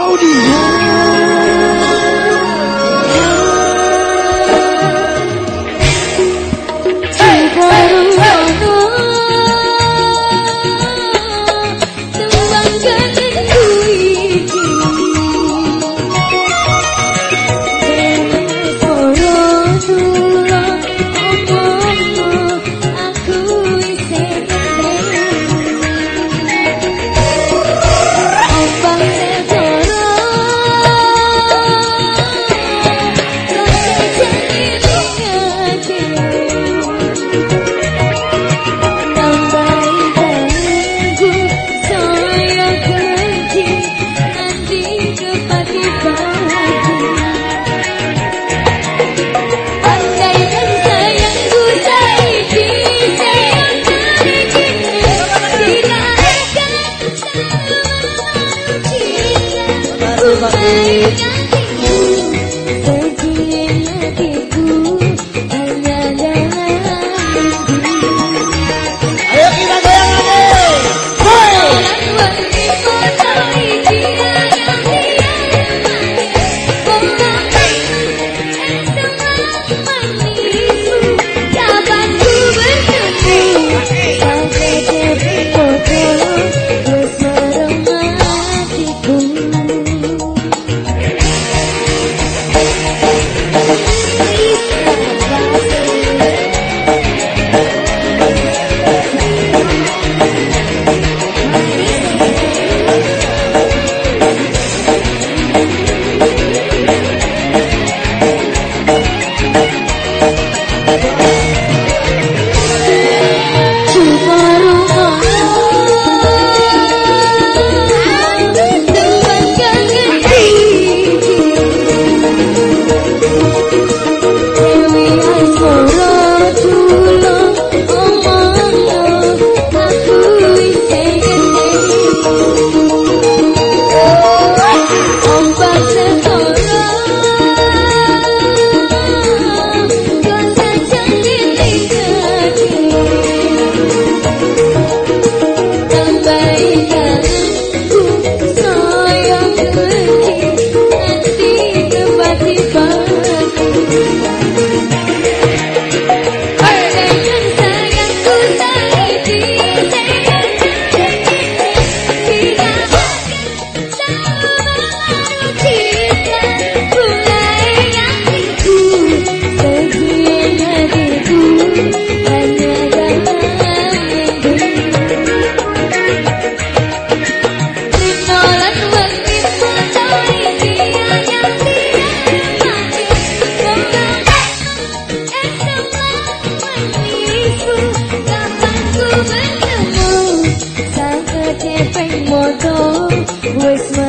How do you Bye. Duas